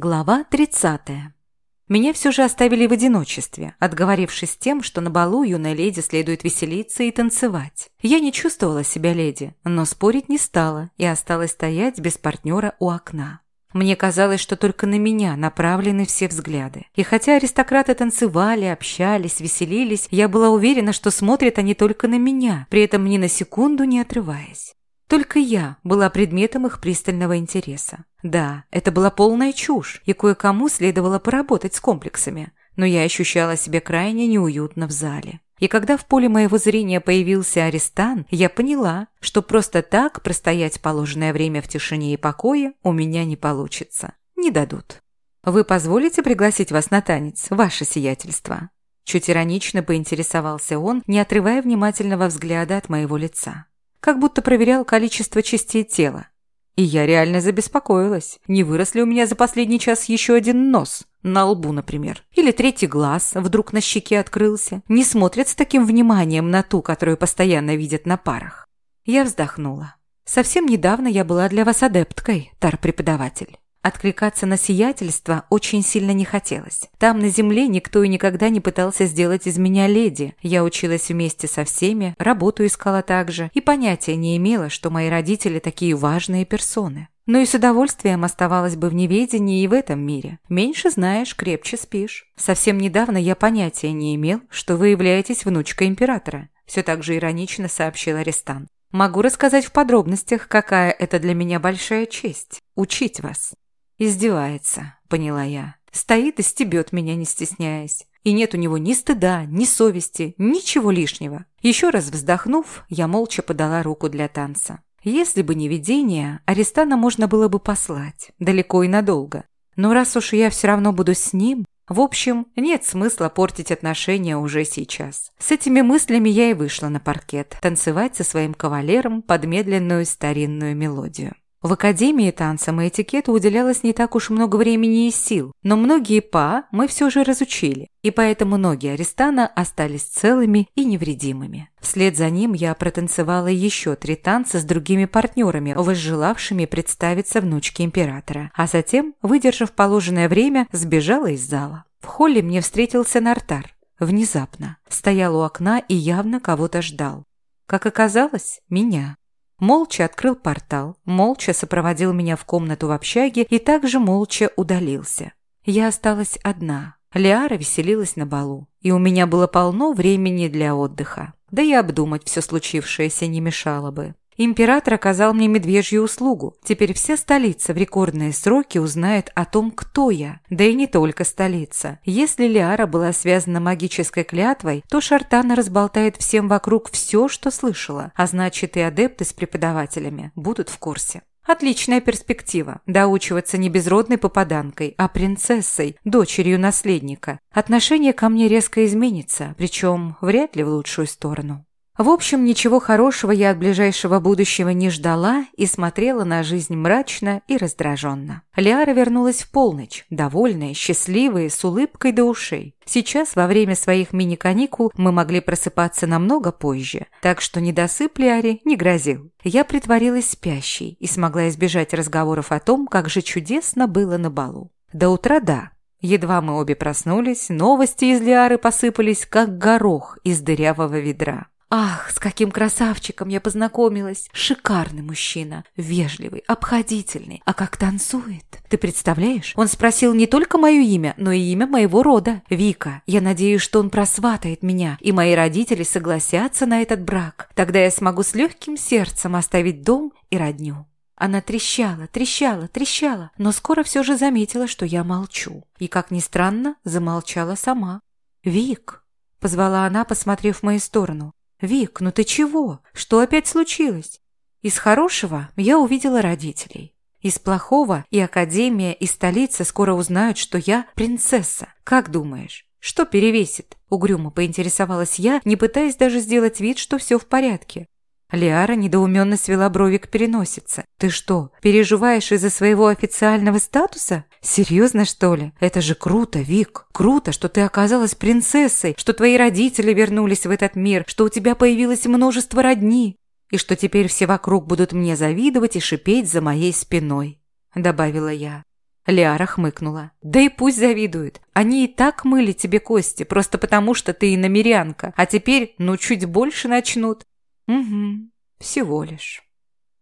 Глава 30. Меня все же оставили в одиночестве, отговорившись тем, что на балу юной леди следует веселиться и танцевать. Я не чувствовала себя леди, но спорить не стала и осталась стоять без партнера у окна. Мне казалось, что только на меня направлены все взгляды. И хотя аристократы танцевали, общались, веселились, я была уверена, что смотрят они только на меня, при этом ни на секунду не отрываясь. Только я была предметом их пристального интереса. Да, это была полная чушь, и кое-кому следовало поработать с комплексами, но я ощущала себя крайне неуютно в зале. И когда в поле моего зрения появился Аристан, я поняла, что просто так простоять положенное время в тишине и покое у меня не получится. Не дадут. «Вы позволите пригласить вас на танец, ваше сиятельство?» Чуть иронично поинтересовался он, не отрывая внимательного взгляда от моего лица как будто проверял количество частей тела. И я реально забеспокоилась, не вырос ли у меня за последний час еще один нос, на лбу, например. Или третий глаз вдруг на щеке открылся. Не смотрят с таким вниманием на ту, которую постоянно видят на парах. Я вздохнула. Совсем недавно я была для вас адепткой, тар-преподаватель. Откликаться на сиятельство очень сильно не хотелось. Там на земле никто и никогда не пытался сделать из меня леди. Я училась вместе со всеми, работу искала также и понятия не имела, что мои родители такие важные персоны. Но и с удовольствием оставалась бы в неведении и в этом мире. Меньше знаешь, крепче спишь. Совсем недавно я понятия не имел, что вы являетесь внучкой императора. Все так же иронично сообщил Арестан. Могу рассказать в подробностях, какая это для меня большая честь – учить вас. Издевается, поняла я. Стоит и стебет меня, не стесняясь. И нет у него ни стыда, ни совести, ничего лишнего. Еще раз вздохнув, я молча подала руку для танца. Если бы не видение, Арестана можно было бы послать, далеко и надолго. Но раз уж я все равно буду с ним, в общем, нет смысла портить отношения уже сейчас. С этими мыслями я и вышла на паркет, танцевать со своим кавалером под медленную старинную мелодию. В Академии танцам и этикету уделялось не так уж много времени и сил, но многие па мы все же разучили, и поэтому ноги Аристана остались целыми и невредимыми. Вслед за ним я протанцевала еще три танца с другими партнерами, возжелавшими представиться внучке императора, а затем, выдержав положенное время, сбежала из зала. В холле мне встретился Нартар. Внезапно. Стоял у окна и явно кого-то ждал. Как оказалось, меня. Молча открыл портал, молча сопроводил меня в комнату в общаге и также молча удалился. Я осталась одна. Лиара веселилась на балу, и у меня было полно времени для отдыха. Да и обдумать все случившееся не мешало бы. Император оказал мне медвежью услугу. Теперь вся столица в рекордные сроки узнает о том, кто я. Да и не только столица. Если Лиара была связана магической клятвой, то Шартана разболтает всем вокруг все, что слышала. А значит, и адепты с преподавателями будут в курсе. Отличная перспектива – доучиваться не безродной попаданкой, а принцессой, дочерью наследника. Отношение ко мне резко изменится, причем вряд ли в лучшую сторону. В общем, ничего хорошего я от ближайшего будущего не ждала и смотрела на жизнь мрачно и раздраженно. Лиара вернулась в полночь, довольная, счастливая, с улыбкой до ушей. Сейчас, во время своих мини-каникул, мы могли просыпаться намного позже, так что недосып Лиаре не грозил. Я притворилась спящей и смогла избежать разговоров о том, как же чудесно было на балу. До утра – да, Едва мы обе проснулись, новости из Лиары посыпались, как горох из дырявого ведра. Ах, с каким красавчиком я познакомилась. Шикарный мужчина, вежливый, обходительный. А как танцует. Ты представляешь? Он спросил не только мое имя, но и имя моего рода. Вика, я надеюсь, что он просватает меня, и мои родители согласятся на этот брак. Тогда я смогу с легким сердцем оставить дом и родню. Она трещала, трещала, трещала, но скоро все же заметила, что я молчу. И, как ни странно, замолчала сама. «Вик!» – позвала она, посмотрев в мою сторону. «Вик, ну ты чего? Что опять случилось?» Из хорошего я увидела родителей. Из плохого и Академия, и столица скоро узнают, что я принцесса. Как думаешь, что перевесит? Угрюмо поинтересовалась я, не пытаясь даже сделать вид, что все в порядке. Лиара недоуменно свела брови к переносице. «Ты что, переживаешь из-за своего официального статуса? Серьезно, что ли? Это же круто, Вик. Круто, что ты оказалась принцессой, что твои родители вернулись в этот мир, что у тебя появилось множество родни, и что теперь все вокруг будут мне завидовать и шипеть за моей спиной», – добавила я. Лиара хмыкнула. «Да и пусть завидуют. Они и так мыли тебе кости, просто потому что ты иномерянка, а теперь, ну, чуть больше начнут». «Угу, всего лишь».